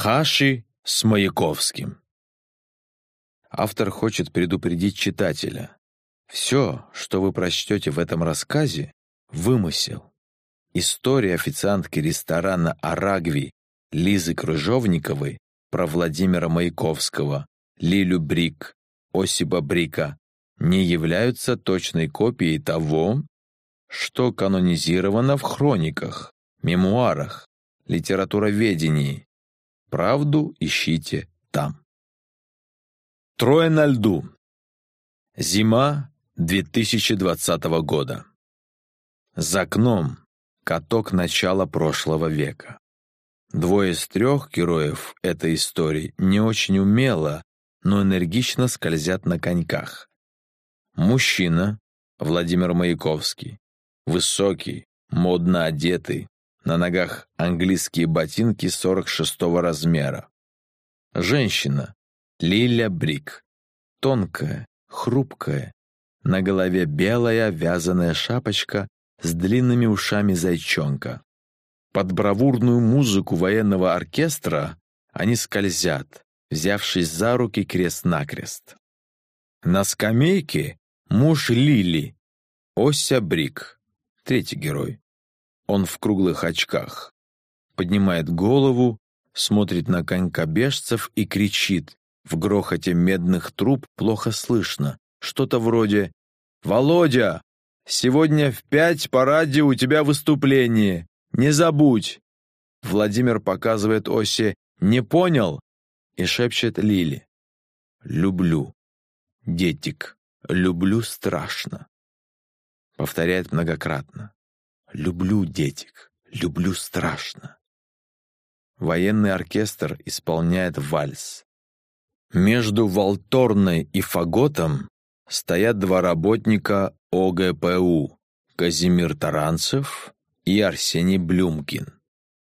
Хаши с Маяковским. Автор хочет предупредить читателя. Все, что вы прочтете в этом рассказе, вымысел. История официантки ресторана «Арагви» Лизы Крыжовниковой про Владимира Маяковского, Лилю Брик, Осипа Брика не являются точной копией того, что канонизировано в хрониках, мемуарах, литературоведении. Правду ищите там. Трое на льду. Зима 2020 года. За окном каток начала прошлого века. Двое из трех героев этой истории не очень умело, но энергично скользят на коньках. Мужчина, Владимир Маяковский, высокий, модно одетый, на ногах английские ботинки 46-го размера. Женщина, Лиля Брик, тонкая, хрупкая, на голове белая вязаная шапочка с длинными ушами зайчонка. Под бравурную музыку военного оркестра они скользят, взявшись за руки крест-накрест. На скамейке муж Лили, Ося Брик, третий герой. Он в круглых очках. Поднимает голову, смотрит на конькобежцев и кричит. В грохоте медных труб плохо слышно. Что-то вроде «Володя, сегодня в пять по радио у тебя выступление. Не забудь!» Владимир показывает Осе «Не понял?» и шепчет Лили. «Люблю. Детик, люблю страшно». Повторяет многократно. «Люблю, детик, люблю страшно». Военный оркестр исполняет вальс. Между Волторной и Фаготом стоят два работника ОГПУ Казимир Таранцев и Арсений Блюмкин.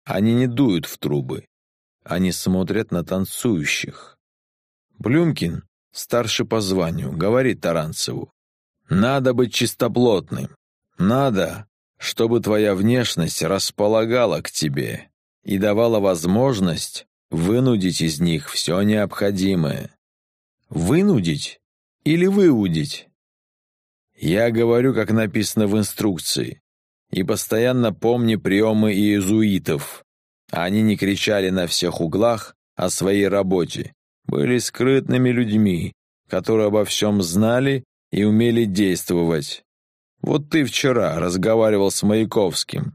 Они не дуют в трубы, они смотрят на танцующих. Блюмкин, старший по званию, говорит Таранцеву, «Надо быть чистоплотным. Надо, чтобы твоя внешность располагала к тебе и давала возможность вынудить из них все необходимое. Вынудить или выудить? Я говорю, как написано в инструкции. И постоянно помни приемы иезуитов. Они не кричали на всех углах о своей работе, были скрытными людьми, которые обо всем знали и умели действовать. Вот ты вчера разговаривал с Маяковским.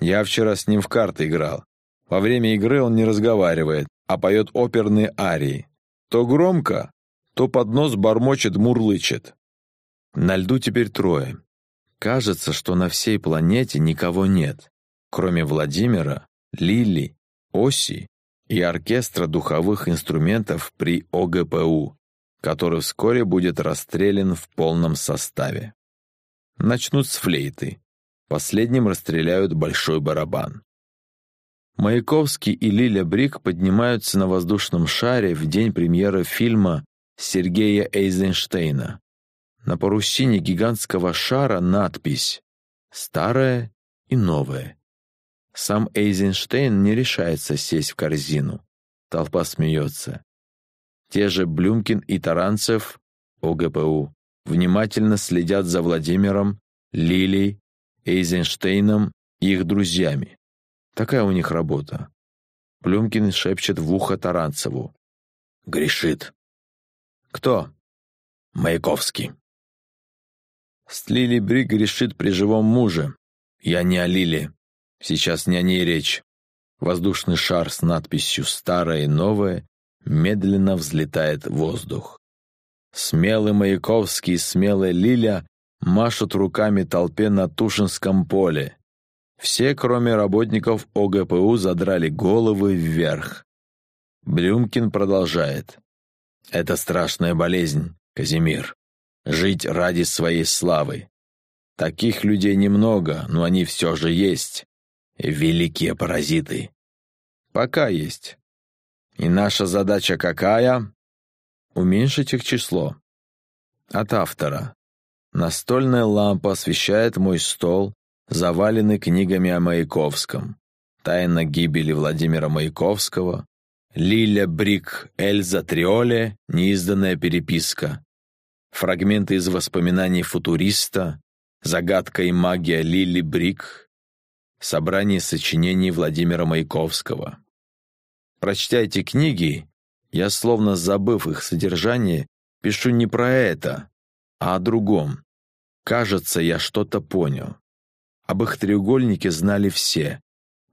Я вчера с ним в карты играл. Во время игры он не разговаривает, а поет оперные арии. То громко, то под нос бормочет, мурлычет. На льду теперь трое. Кажется, что на всей планете никого нет, кроме Владимира, Лили, Оси и оркестра духовых инструментов при ОГПУ, который вскоре будет расстрелян в полном составе. Начнут с флейты. Последним расстреляют большой барабан. Маяковский и Лиля Брик поднимаются на воздушном шаре в день премьеры фильма Сергея Эйзенштейна. На парусине гигантского шара надпись «Старое и новое». Сам Эйзенштейн не решается сесть в корзину. Толпа смеется. Те же Блюмкин и Таранцев, ОГПУ, внимательно следят за Владимиром, Лилией, Эйзенштейном и их друзьями. Такая у них работа. Блюмкин шепчет в ухо Таранцеву. «Грешит». «Кто?» «Маяковский». С Лили Брик грешит при живом муже. Я не о Лиле. Сейчас не о ней речь. Воздушный шар с надписью «Старое и новое» медленно взлетает в воздух. Смелый Маяковский и смелая Лиля машут руками толпе на Тушинском поле. Все, кроме работников ОГПУ, задрали головы вверх. Блюмкин продолжает. «Это страшная болезнь, Казимир. Жить ради своей славы. Таких людей немного, но они все же есть. Великие паразиты. Пока есть. И наша задача какая? Уменьшить их число. От автора. Настольная лампа освещает мой стол, заваленный книгами о Маяковском. Тайна гибели Владимира Маяковского, Лиля Брик Эльза Триоле, неизданная переписка. Фрагменты из воспоминаний футуриста, загадка и магия Лили Брик, собрание сочинений Владимира Маяковского. Прочтя книги, я, словно забыв их содержание, пишу не про это, а о другом. Кажется, я что-то понял. Об их треугольнике знали все.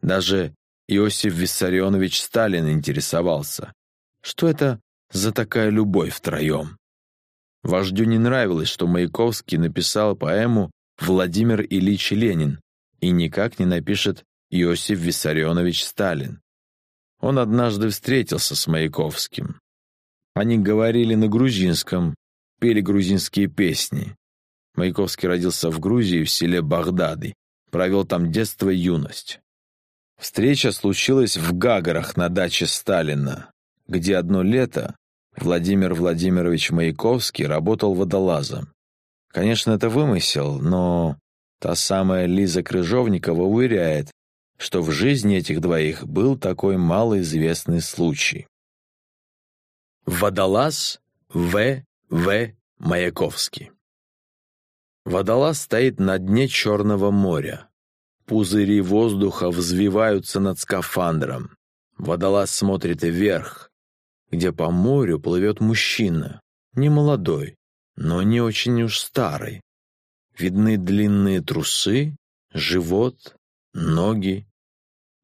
Даже Иосиф Виссарионович Сталин интересовался. Что это за такая любовь втроем? Вождю не нравилось, что Маяковский написал поэму «Владимир Ильич Ленин» и никак не напишет Иосиф Виссарионович Сталин. Он однажды встретился с Маяковским. Они говорили на грузинском, пели грузинские песни. Маяковский родился в Грузии, в селе Багдады, провел там детство и юность. Встреча случилась в Гагарах на даче Сталина, где одно лето Владимир Владимирович Маяковский работал водолазом. Конечно, это вымысел, но та самая Лиза Крыжовникова уверяет, что в жизни этих двоих был такой малоизвестный случай. Водолаз В. В. Маяковский Водолаз стоит на дне Черного моря. Пузыри воздуха взвиваются над скафандром. Водолаз смотрит вверх, где по морю плывет мужчина, не молодой, но не очень уж старый. Видны длинные трусы, живот, ноги.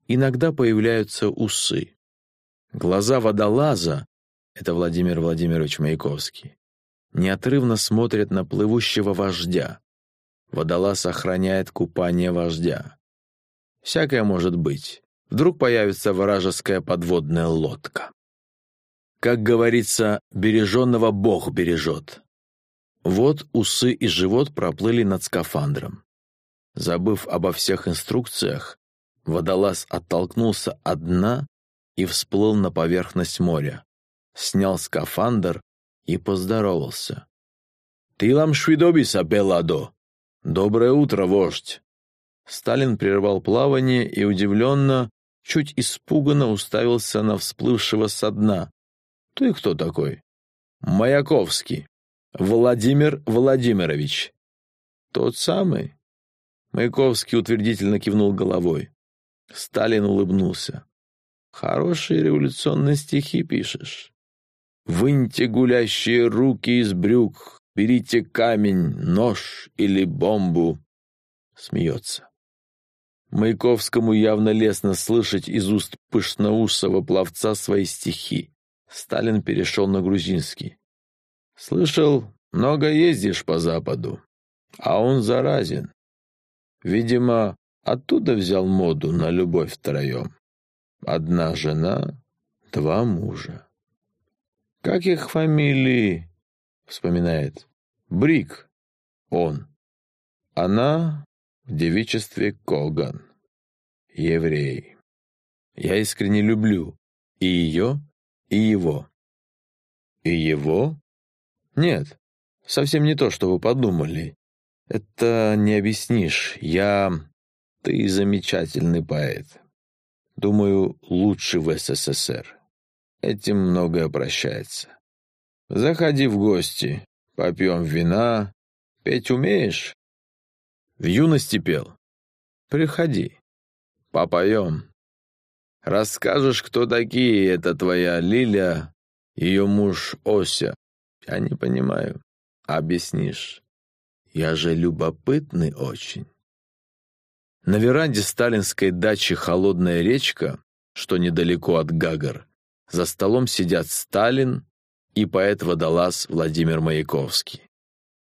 Иногда появляются усы. Глаза водолаза — это Владимир Владимирович Маяковский неотрывно смотрят на плывущего вождя. Водолаз охраняет купание вождя. Всякое может быть. Вдруг появится вражеская подводная лодка. Как говорится, береженного Бог бережет. Вот усы и живот проплыли над скафандром. Забыв обо всех инструкциях, водолаз оттолкнулся от дна и всплыл на поверхность моря. Снял скафандр и поздоровался. «Ты лам швидобиса, Беладо!» «Доброе утро, вождь!» Сталин прервал плавание и удивленно, чуть испуганно уставился на всплывшего со дна. «Ты кто такой?» «Маяковский. Владимир Владимирович». «Тот самый?» Маяковский утвердительно кивнул головой. Сталин улыбнулся. «Хорошие революционные стихи пишешь. Выньте гулящие руки из брюк, берите камень, нож или бомбу. Смеется. Маяковскому явно лестно слышать из уст пышноусого пловца свои стихи. Сталин перешел на грузинский. «Слышал, много ездишь по Западу, а он заразен. Видимо, оттуда взял моду на любовь втроем. Одна жена, два мужа. «Как их фамилии?» — вспоминает. «Брик. Он. Она в девичестве Коган. Еврей. Я искренне люблю и ее, и его». «И его?» «Нет, совсем не то, что вы подумали. Это не объяснишь. Я... Ты замечательный поэт. Думаю, лучший в СССР. Этим многое прощается. Заходи в гости, попьем вина. Петь умеешь? В юности пел. Приходи, попоем. Расскажешь, кто такие, это твоя Лиля, ее муж Ося. Я не понимаю. Объяснишь. Я же любопытный очень. На веранде сталинской дачи «Холодная речка», что недалеко от Гагар, за столом сидят Сталин и поэт-водолаз Владимир Маяковский.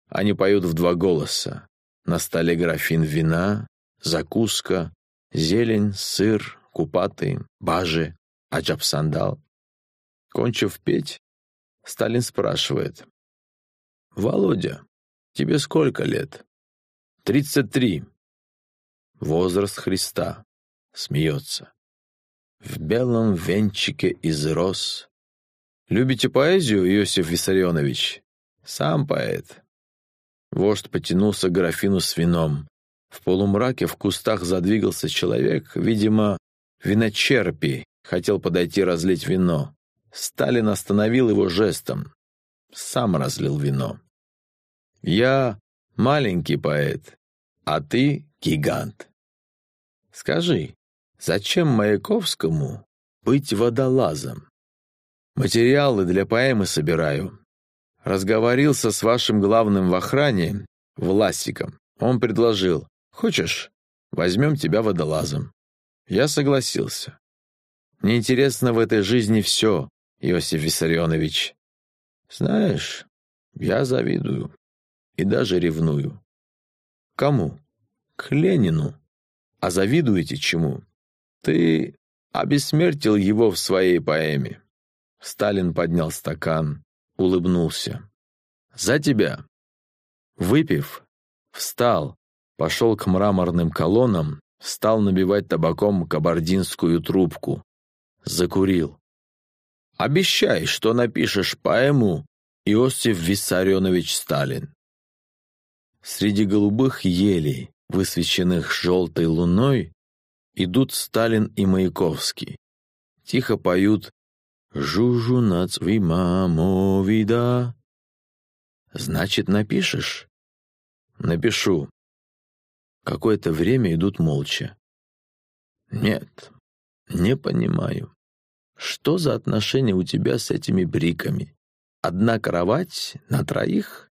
Они поют в два голоса. На столе графин вина, закуска, зелень, сыр, купаты, бажи, аджапсандал. Кончив петь, Сталин спрашивает. «Володя, тебе сколько лет?» «Тридцать три». «Возраст Христа», — смеется в белом венчике из роз. Любите поэзию, Иосиф Виссарионович? Сам поэт. Вождь потянулся к графину с вином. В полумраке в кустах задвигался человек, видимо, виночерпий, Хотел подойти разлить вино. Сталин остановил его жестом. Сам разлил вино. «Я маленький поэт, а ты гигант. Скажи, зачем Маяковскому быть водолазом? Материалы для поэмы собираю. Разговорился с вашим главным в охране, Власиком. Он предложил, хочешь, возьмем тебя водолазом. Я согласился. Мне интересно в этой жизни все, Иосиф Виссарионович. Знаешь, я завидую и даже ревную. Кому? К Ленину. А завидуете чему? Ты обессмертил его в своей поэме. Сталин поднял стакан, улыбнулся. «За тебя!» Выпив, встал, пошел к мраморным колоннам, стал набивать табаком кабардинскую трубку. Закурил. «Обещай, что напишешь поэму Иосиф Виссарионович Сталин». Среди голубых елей, высвеченных желтой луной, идут Сталин и Маяковский. Тихо поют «Жужу нацви мамовида». «Значит, напишешь?» «Напишу». Какое-то время идут молча. «Нет, не понимаю. Что за отношения у тебя с этими бриками? Одна кровать на троих?»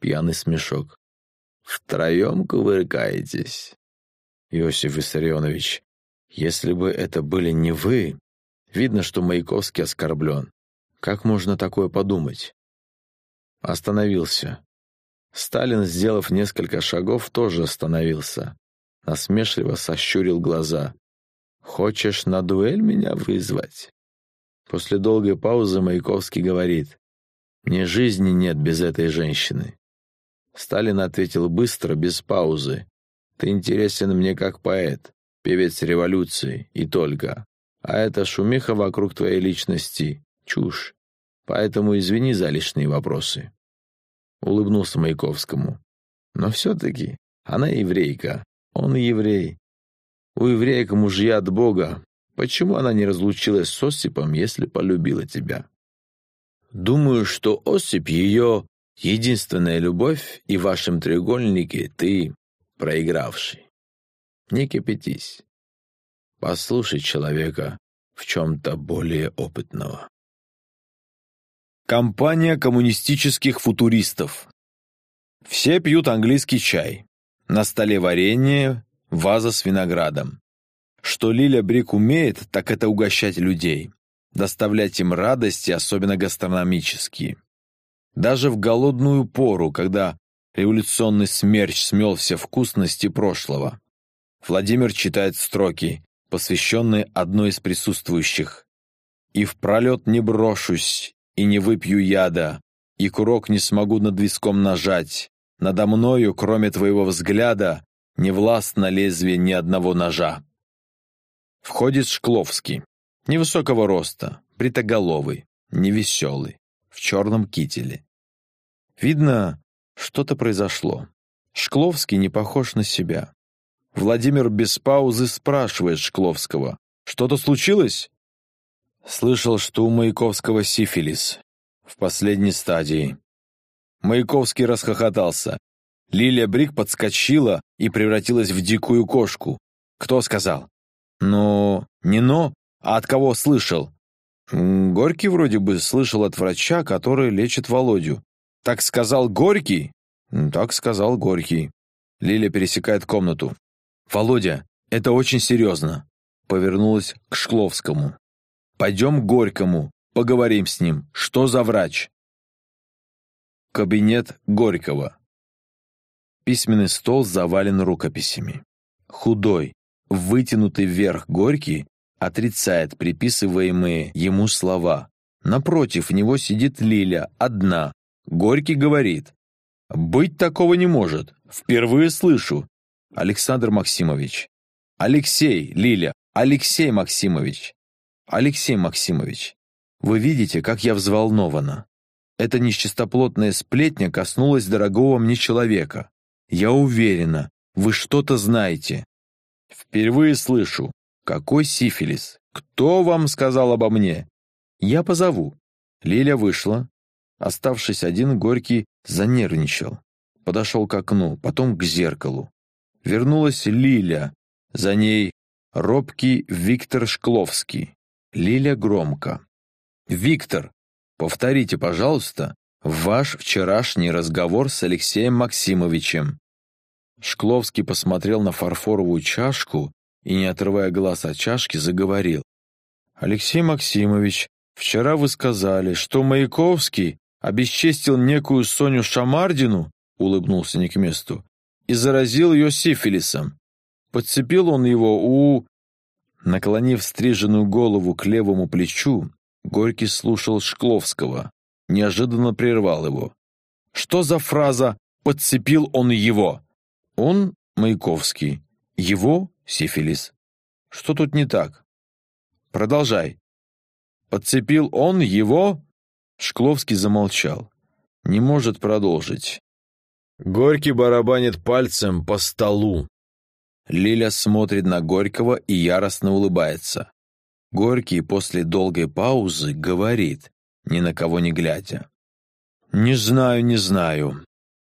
Пьяный смешок. «Втроем кувыркаетесь?» «Иосиф Виссарионович, если бы это были не вы, Видно, что Маяковский оскорблен. Как можно такое подумать? Остановился. Сталин, сделав несколько шагов, тоже остановился. Насмешливо сощурил глаза. «Хочешь на дуэль меня вызвать?» После долгой паузы Маяковский говорит. «Мне жизни нет без этой женщины». Сталин ответил быстро, без паузы. «Ты интересен мне как поэт, певец революции, и только. А эта шумиха вокруг твоей личности — чушь. Поэтому извини за лишние вопросы. Улыбнулся Маяковскому. Но все-таки она еврейка, он еврей. У евреек мужья от Бога. Почему она не разлучилась с Осипом, если полюбила тебя? Думаю, что Осип — ее единственная любовь, и в вашем треугольнике ты проигравший. Не кипятись. Послушай человека в чем-то более опытного. Компания коммунистических футуристов. Все пьют английский чай. На столе варенье, ваза с виноградом. Что Лиля Брик умеет, так это угощать людей, доставлять им радости, особенно гастрономические. Даже в голодную пору, когда революционный смерч смел все вкусности прошлого. Владимир читает строки посвященный одной из присутствующих. «И в пролет не брошусь, и не выпью яда, и курок не смогу над виском нажать. Надо мною, кроме твоего взгляда, не властно лезвие ни одного ножа». Входит Шкловский, невысокого роста, бритоголовый, невеселый, в черном кителе. Видно, что-то произошло. Шкловский не похож на себя. Владимир без паузы спрашивает Шкловского. «Что-то случилось?» Слышал, что у Маяковского сифилис. В последней стадии. Маяковский расхохотался. Лилия Брик подскочила и превратилась в дикую кошку. Кто сказал? «Ну, не но, а от кого слышал?» Горький вроде бы слышал от врача, который лечит Володю. «Так сказал Горький?» «Так сказал Горький». Лиля пересекает комнату. «Володя, это очень серьезно», — повернулась к Шкловскому. «Пойдем к Горькому, поговорим с ним. Что за врач?» Кабинет Горького. Письменный стол завален рукописями. Худой, вытянутый вверх Горький отрицает приписываемые ему слова. Напротив него сидит Лиля, одна. Горький говорит. «Быть такого не может. Впервые слышу. Александр Максимович. Алексей, Лиля, Алексей Максимович. Алексей Максимович, вы видите, как я взволнована. Эта нечистоплотная сплетня коснулась дорогого мне человека. Я уверена, вы что-то знаете. Впервые слышу. Какой сифилис? Кто вам сказал обо мне? Я позову. Лиля вышла. Оставшись один, Горький занервничал. Подошел к окну, потом к зеркалу. Вернулась Лиля. За ней робкий Виктор Шкловский. Лиля громко. «Виктор, повторите, пожалуйста, ваш вчерашний разговор с Алексеем Максимовичем». Шкловский посмотрел на фарфоровую чашку и, не отрывая глаз от чашки, заговорил. «Алексей Максимович, вчера вы сказали, что Маяковский обесчестил некую Соню Шамардину, улыбнулся не к месту, и заразил ее сифилисом. Подцепил он его у... Наклонив стриженную голову к левому плечу, Горький слушал Шкловского, неожиданно прервал его. «Что за фраза «подцепил он его»?» «Он Маяковский, его сифилис. Что тут не так?» «Продолжай». «Подцепил он его?» Шкловский замолчал. Не может продолжить. Горький барабанит пальцем по столу. Лиля смотрит на Горького и яростно улыбается. Горький после долгой паузы говорит, ни на кого не глядя. «Не знаю, не знаю.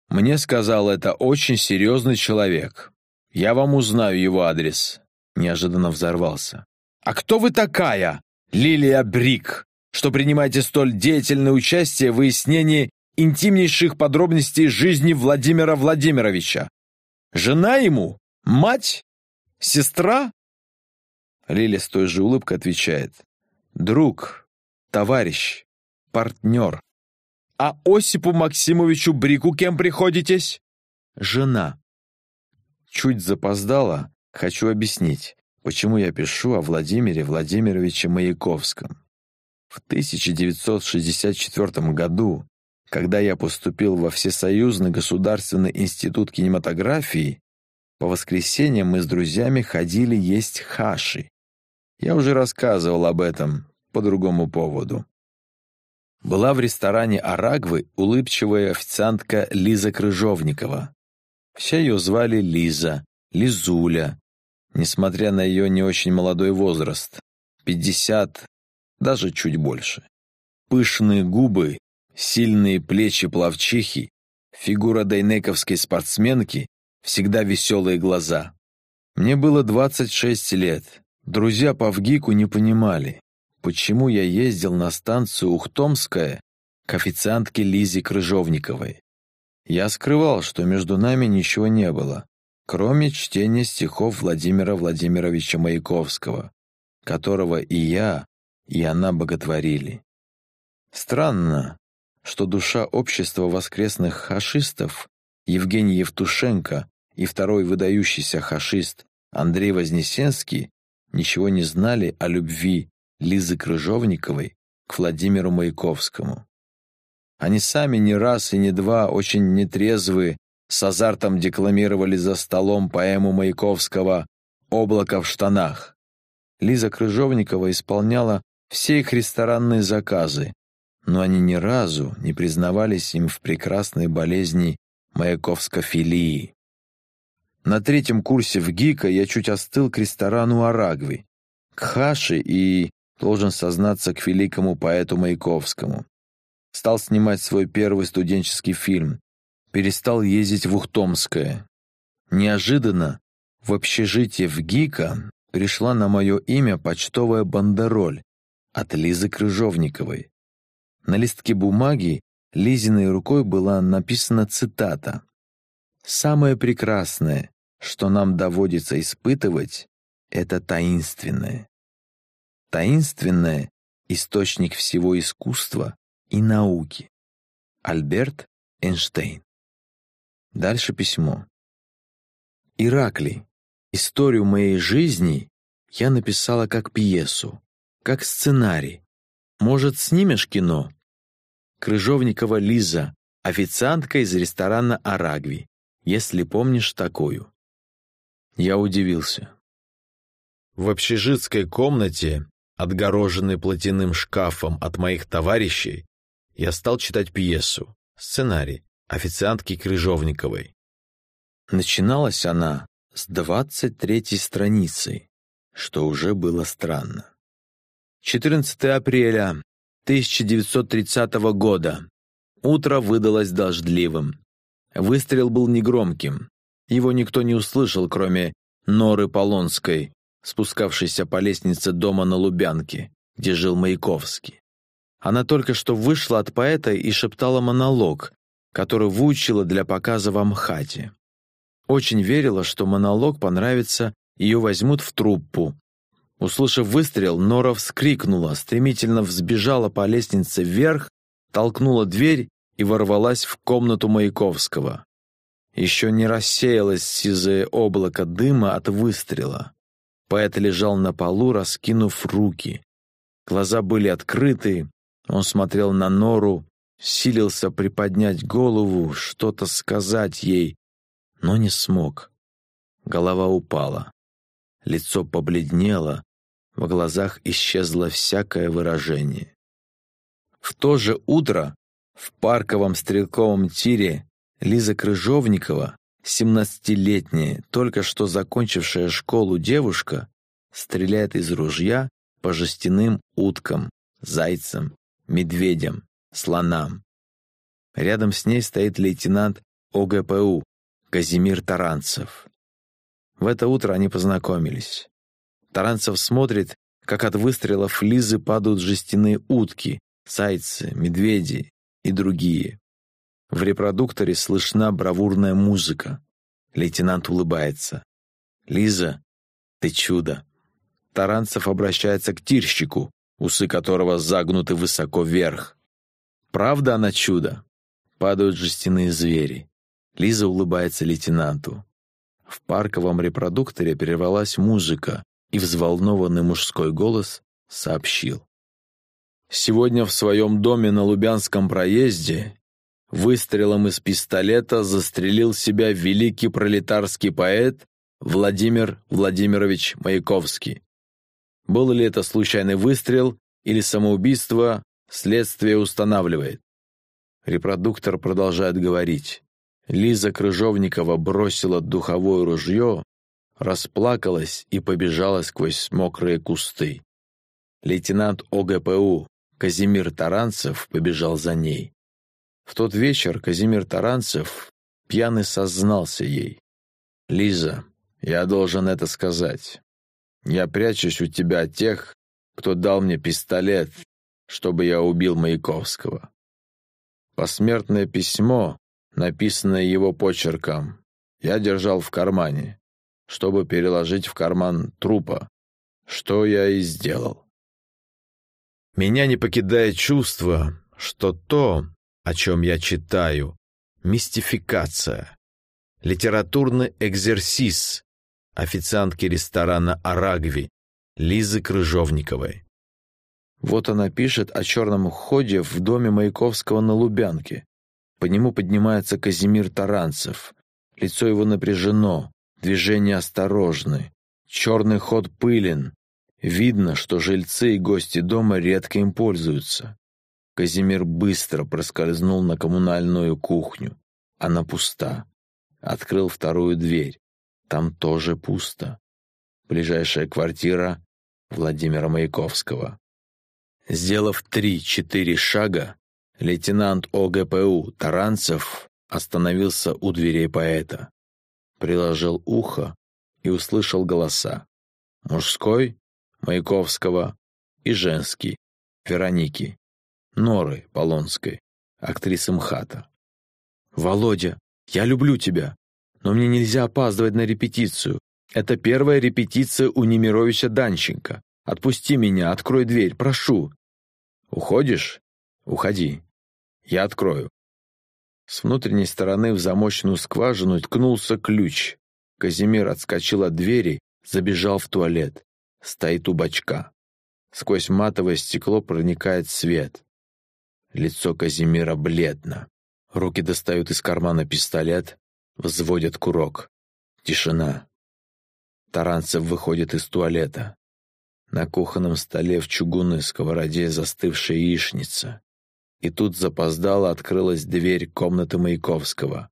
Мне сказал это очень серьезный человек. Я вам узнаю его адрес». Неожиданно взорвался. «А кто вы такая, Лилия Брик, что принимаете столь деятельное участие в выяснении интимнейших подробностей жизни Владимира Владимировича? Жена ему? Мать? Сестра?» Лиля с той же улыбкой отвечает. «Друг, товарищ, партнер. А Осипу Максимовичу Брику кем приходитесь?» «Жена». Чуть запоздала, хочу объяснить, почему я пишу о Владимире Владимировиче Маяковском. В 1964 году, когда я поступил во Всесоюзный государственный институт кинематографии, по воскресеньям мы с друзьями ходили есть хаши. Я уже рассказывал об этом по другому поводу. Была в ресторане «Арагвы» улыбчивая официантка Лиза Крыжовникова. Все ее звали Лиза, Лизуля, несмотря на ее не очень молодой возраст, 50, даже чуть больше. Пышные губы, сильные плечи плавчихи, фигура дайнековской спортсменки всегда веселые глаза. Мне было 26 лет. Друзья по ВГИКу не понимали, почему я ездил на станцию Ухтомская к официантке Лизе Крыжовниковой. Я скрывал, что между нами ничего не было, кроме чтения стихов Владимира Владимировича Маяковского, которого и я, и она боготворили. Странно, что душа общества воскресных хашистов Евгений Евтушенко и второй выдающийся хашист Андрей Вознесенский ничего не знали о любви Лизы Крыжовниковой к Владимиру Маяковскому. Они сами не раз и не два очень нетрезвые с азартом декламировали за столом поэму Маяковского «Облако в штанах». Лиза Крыжовникова исполняла все их ресторанные заказы, но они ни разу не признавались им в прекрасной болезни маяковскофилии. На третьем курсе в ГИКа я чуть остыл к ресторану Арагви, к Хаше и, должен сознаться, к великому поэту Маяковскому. Стал снимать свой первый студенческий фильм. Перестал ездить в Ухтомское. Неожиданно в общежитие в ГИКа пришла на мое имя почтовая бандероль от Лизы Крыжовниковой. На листке бумаги Лизиной рукой была написана цитата «Самое прекрасное, что нам доводится испытывать, это таинственное. Таинственное — источник всего искусства и науки. Альберт Эйнштейн. Дальше письмо. Ираклий. Историю моей жизни я написала как пьесу, как сценарий. Может, снимешь кино? Крыжовникова Лиза, официантка из ресторана «Арагви», если помнишь такую. Я удивился. В общежитской комнате, отгороженной платяным шкафом от моих товарищей, я стал читать пьесу, сценарий официантки Крыжовниковой. Начиналась она с двадцать третьей страницы, что уже было странно. 14 апреля 1930 года. Утро выдалось дождливым. Выстрел был негромким. Его никто не услышал, кроме Норы Полонской, спускавшейся по лестнице дома на Лубянке, где жил Маяковский. Она только что вышла от поэта и шептала монолог, который выучила для показа в Амхате. Очень верила, что монолог понравится, ее возьмут в труппу. Услышав выстрел, Нора вскрикнула, стремительно взбежала по лестнице вверх, толкнула дверь и ворвалась в комнату Маяковского. Еще не рассеялось сизое облако дыма от выстрела. Поэт лежал на полу, раскинув руки. Глаза были открыты, он смотрел на Нору, силился приподнять голову, что-то сказать ей, но не смог. Голова упала. Лицо побледнело, в глазах исчезло всякое выражение. В то же утро в парковом стрелковом тире Лиза Крыжовникова, семнадцатилетняя, только что закончившая школу девушка, стреляет из ружья по жестяным уткам, зайцам, медведям, слонам. Рядом с ней стоит лейтенант ОГПУ Казимир Таранцев. В это утро они познакомились. Таранцев смотрит, как от выстрелов Лизы падают жестяные утки, зайцы, медведи и другие. В репродукторе слышна бравурная музыка. Лейтенант улыбается. «Лиза, ты чудо!» Таранцев обращается к тирщику, усы которого загнуты высоко вверх. «Правда она чудо?» Падают жестяные звери. Лиза улыбается лейтенанту. В парковом репродукторе прервалась музыка, и взволнованный мужской голос сообщил. Сегодня в своем доме на Лубянском проезде выстрелом из пистолета застрелил себя великий пролетарский поэт Владимир Владимирович Маяковский. Был ли это случайный выстрел или самоубийство, следствие устанавливает. Репродуктор продолжает говорить. Лиза Крыжовникова бросила духовое ружье, расплакалась и побежала сквозь мокрые кусты. Лейтенант ОГПУ Казимир Таранцев побежал за ней. В тот вечер Казимир Таранцев пьяный сознался ей. «Лиза, я должен это сказать. Я прячусь у тебя от тех, кто дал мне пистолет, чтобы я убил Маяковского. Посмертное письмо, написанное его почерком, я держал в кармане, чтобы переложить в карман трупа, что я и сделал. Меня не покидает чувство, что то, о чем я читаю, мистификация, литературный экзерсис официантки ресторана «Арагви» Лизы Крыжовниковой. Вот она пишет о черном ходе в доме Маяковского на Лубянке. По нему поднимается Казимир Таранцев. Лицо его напряжено, движения осторожны. Черный ход пылен. Видно, что жильцы и гости дома редко им пользуются. Казимир быстро проскользнул на коммунальную кухню. Она пуста. Открыл вторую дверь. Там тоже пусто. Ближайшая квартира Владимира Маяковского. Сделав три-четыре шага, лейтенант ОГПУ Таранцев остановился у дверей поэта, приложил ухо и услышал голоса. Мужской — Маяковского и женский — Вероники, Норы Полонской, актрисы МХАТа. «Володя, я люблю тебя, но мне нельзя опаздывать на репетицию. Это первая репетиция у Немировича Данченко. Отпусти меня, открой дверь, прошу. Уходишь? Уходи. Я открою. С внутренней стороны в замочную скважину ткнулся ключ. Казимир отскочил от двери, забежал в туалет. Стоит у бачка. Сквозь матовое стекло проникает свет. Лицо Казимира бледно. Руки достают из кармана пистолет, взводят курок. Тишина. Таранцев выходит из туалета. На кухонном столе в чугунной сковороде застывшая яичница. И тут запоздало открылась дверь комнаты Маяковского.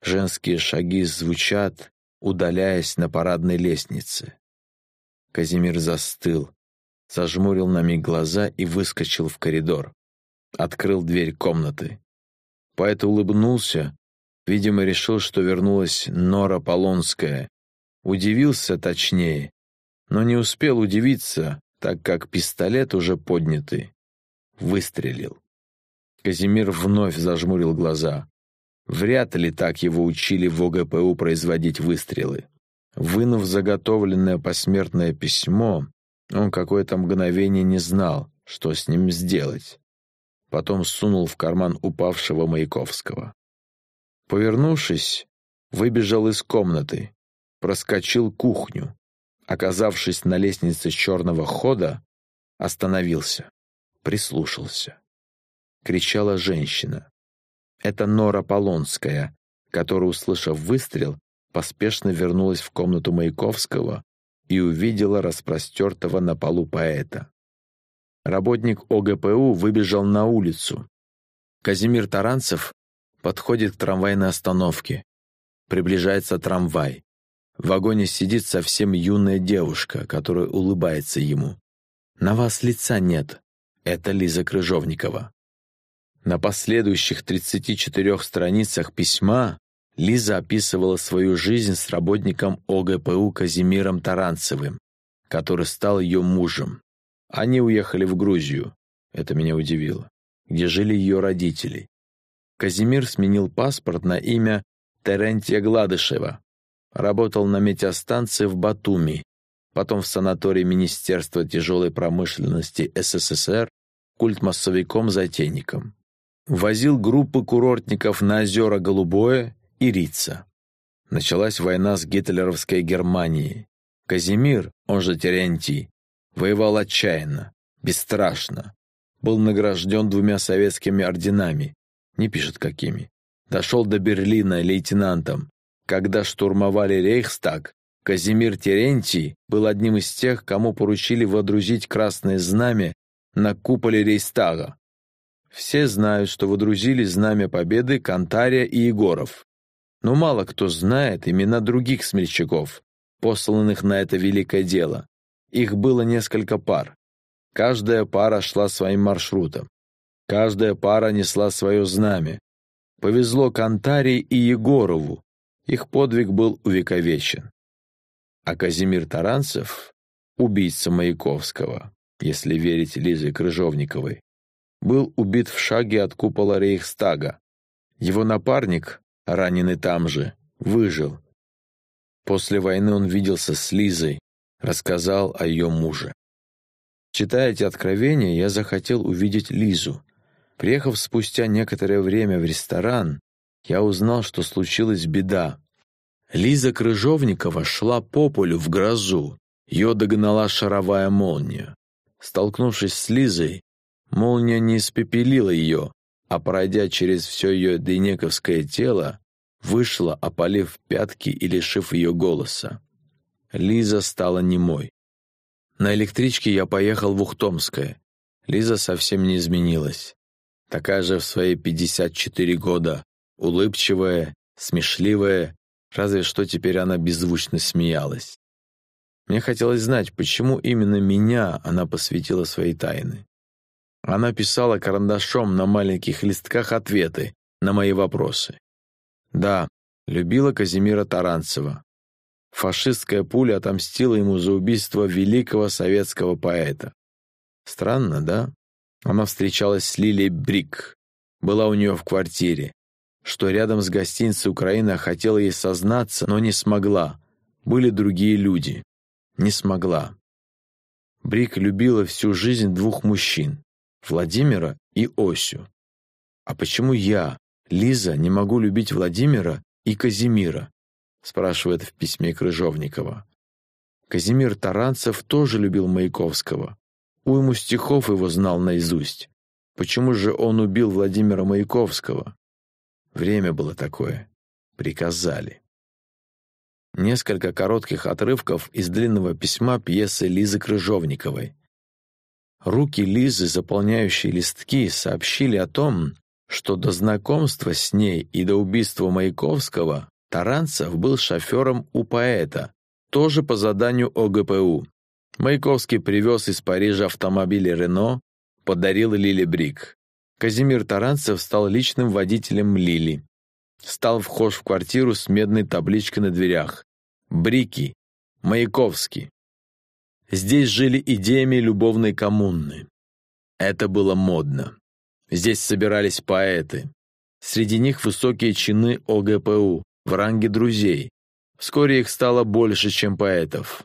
Женские шаги звучат, удаляясь на парадной лестнице. Казимир застыл, зажмурил на миг глаза и выскочил в коридор. Открыл дверь комнаты. Поэт улыбнулся, видимо, решил, что вернулась Нора Полонская. Удивился точнее, но не успел удивиться, так как пистолет уже поднятый. Выстрелил. Казимир вновь зажмурил глаза. Вряд ли так его учили в ОГПУ производить выстрелы. Вынув заготовленное посмертное письмо, он какое-то мгновение не знал, что с ним сделать. Потом сунул в карман упавшего Маяковского. Повернувшись, выбежал из комнаты, проскочил кухню. Оказавшись на лестнице черного хода, остановился, прислушался. Кричала женщина. Это Нора Полонская, которая, услышав выстрел, поспешно вернулась в комнату Маяковского и увидела распростертого на полу поэта. Работник ОГПУ выбежал на улицу. Казимир Таранцев подходит к трамвайной остановке. Приближается трамвай. В вагоне сидит совсем юная девушка, которая улыбается ему. «На вас лица нет». Это Лиза Крыжовникова. На последующих 34 страницах письма Лиза описывала свою жизнь с работником ОГПУ Казимиром Таранцевым, который стал ее мужем. Они уехали в Грузию, это меня удивило, где жили ее родители. Казимир сменил паспорт на имя Терентия Гладышева, работал на метеостанции в Батуми, потом в санатории Министерства тяжелой промышленности СССР культмассовиком-затейником. Возил группы курортников на озера Голубое и Рица. Началась война с гитлеровской Германией. Казимир, он же Терентий, воевал отчаянно, бесстрашно. Был награжден двумя советскими орденами, не пишет какими. Дошел до Берлина лейтенантом. Когда штурмовали Рейхстаг, Казимир Терентий был одним из тех, кому поручили водрузить красное знамя на куполе Рейхстага. Все знают, что водрузили знамя победы Кантария и Егоров. Но мало кто знает имена других смельчаков, посланных на это великое дело. Их было несколько пар. Каждая пара шла своим маршрутом. Каждая пара несла свое знамя. Повезло Кантарии и Егорову. Их подвиг был увековечен. А Казимир Таранцев, убийца Маяковского, если верить Лизе Крыжовниковой, был убит в шаге от купола Рейхстага. Его напарник, раненый там же, выжил. После войны он виделся с Лизой, рассказал о ее муже. Читая эти откровения, я захотел увидеть Лизу. Приехав спустя некоторое время в ресторан, я узнал, что случилась беда. Лиза Крыжовникова шла по полю в грозу. Ее догнала шаровая молния. Столкнувшись с Лизой, молния не испепелила ее, а пройдя через все ее дейнековское тело, вышла, опалив пятки и лишив ее голоса. Лиза стала немой. На электричке я поехал в Ухтомское. Лиза совсем не изменилась. Такая же в свои 54 года, улыбчивая, смешливая, разве что теперь она беззвучно смеялась. Мне хотелось знать, почему именно меня она посвятила своей тайны. Она писала карандашом на маленьких листках ответы на мои вопросы. Да, любила Казимира Таранцева. Фашистская пуля отомстила ему за убийство великого советского поэта. Странно, да? Она встречалась с Лилией Брик, была у нее в квартире, что рядом с гостиницей Украина хотела ей сознаться, но не смогла. Были другие люди. Не смогла. Брик любила всю жизнь двух мужчин Владимира и Осю. А почему я, Лиза, не могу любить Владимира и Казимира? спрашивает в письме Крыжовникова. Казимир Таранцев тоже любил Маяковского. Уйму стихов его знал наизусть. Почему же он убил Владимира Маяковского? Время было такое. Приказали. Несколько коротких отрывков из длинного письма пьесы Лизы Крыжовниковой. Руки Лизы, заполняющие листки, сообщили о том, что до знакомства с ней и до убийства Маяковского Таранцев был шофером у поэта, тоже по заданию ОГПУ. Маяковский привез из Парижа автомобиль «Рено», подарил Лиле Брик. Казимир Таранцев стал личным водителем Лили. Стал вхож в квартиру с медной табличкой на дверях. «Брики. Маяковский». Здесь жили идеями любовной коммуны. Это было модно. Здесь собирались поэты. Среди них высокие чины ОГПУ в ранге друзей. Вскоре их стало больше, чем поэтов.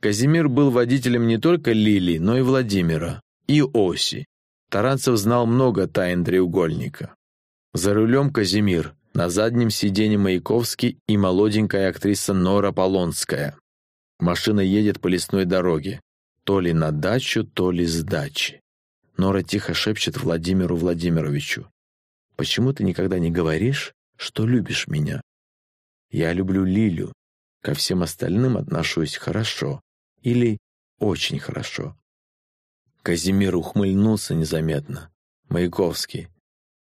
Казимир был водителем не только Лили, но и Владимира, и Оси. Таранцев знал много тайн треугольника. За рулем Казимир, на заднем сиденье Маяковский и молоденькая актриса Нора Полонская. Машина едет по лесной дороге. То ли на дачу, то ли с дачи. Нора тихо шепчет Владимиру Владимировичу. «Почему ты никогда не говоришь, что любишь меня? Я люблю Лилю. Ко всем остальным отношусь хорошо. Или очень хорошо». Казимир ухмыльнулся незаметно. «Маяковский.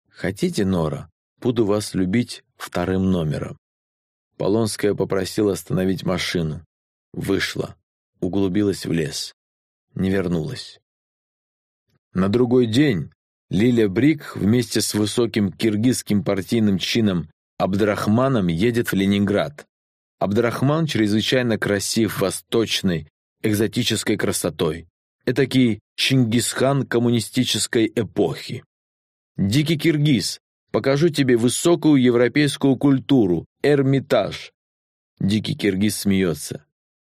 Хотите, Нора, буду вас любить вторым номером». Полонская попросила остановить машину. Вышла. Углубилась в лес. Не вернулась. На другой день Лиля Брик вместе с высоким киргизским партийным чином Абдрахманом едет в Ленинград. Абдрахман чрезвычайно красив, восточной, экзотической красотой. Этакий Чингисхан коммунистической эпохи. Дикий киргиз, покажу тебе высокую европейскую культуру, Эрмитаж. Дикий киргиз смеется.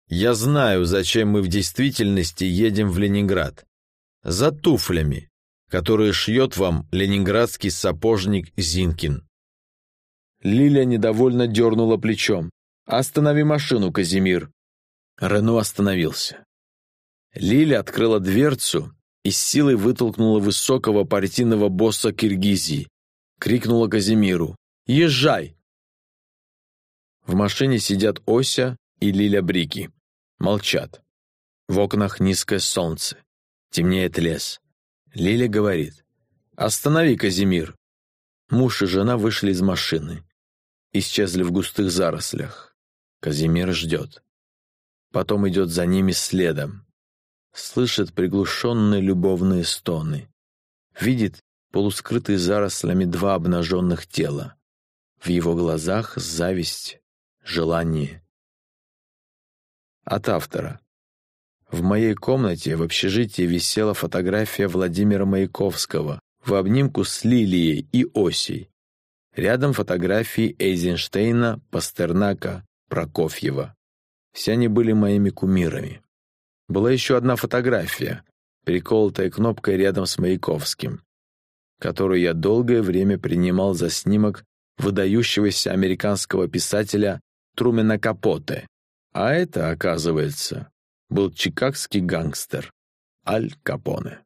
Я знаю, зачем мы в действительности едем в Ленинград за туфлями, которые шьет вам ленинградский сапожник Зинкин. Лиля недовольно дернула плечом. «Останови машину, Казимир!» Рено остановился. Лиля открыла дверцу и с силой вытолкнула высокого партийного босса Киргизии. Крикнула Казимиру. «Езжай!» В машине сидят Ося и Лиля Брики. Молчат. В окнах низкое солнце. Темнеет лес. Лиля говорит. «Останови, Казимир!» Муж и жена вышли из машины. Исчезли в густых зарослях. Казимир ждет. Потом идет за ними следом. Слышит приглушенные любовные стоны. Видит полускрытые зарослями два обнаженных тела. В его глазах зависть, желание. От автора. В моей комнате в общежитии висела фотография Владимира Маяковского в обнимку с Лилией и Осей. Рядом фотографии Эйзенштейна, Пастернака, Прокофьева. Все они были моими кумирами. Была еще одна фотография, приколотая кнопкой рядом с Маяковским, которую я долгое время принимал за снимок выдающегося американского писателя Трумена Капоте. А это, оказывается, был чикагский гангстер Аль Капоне.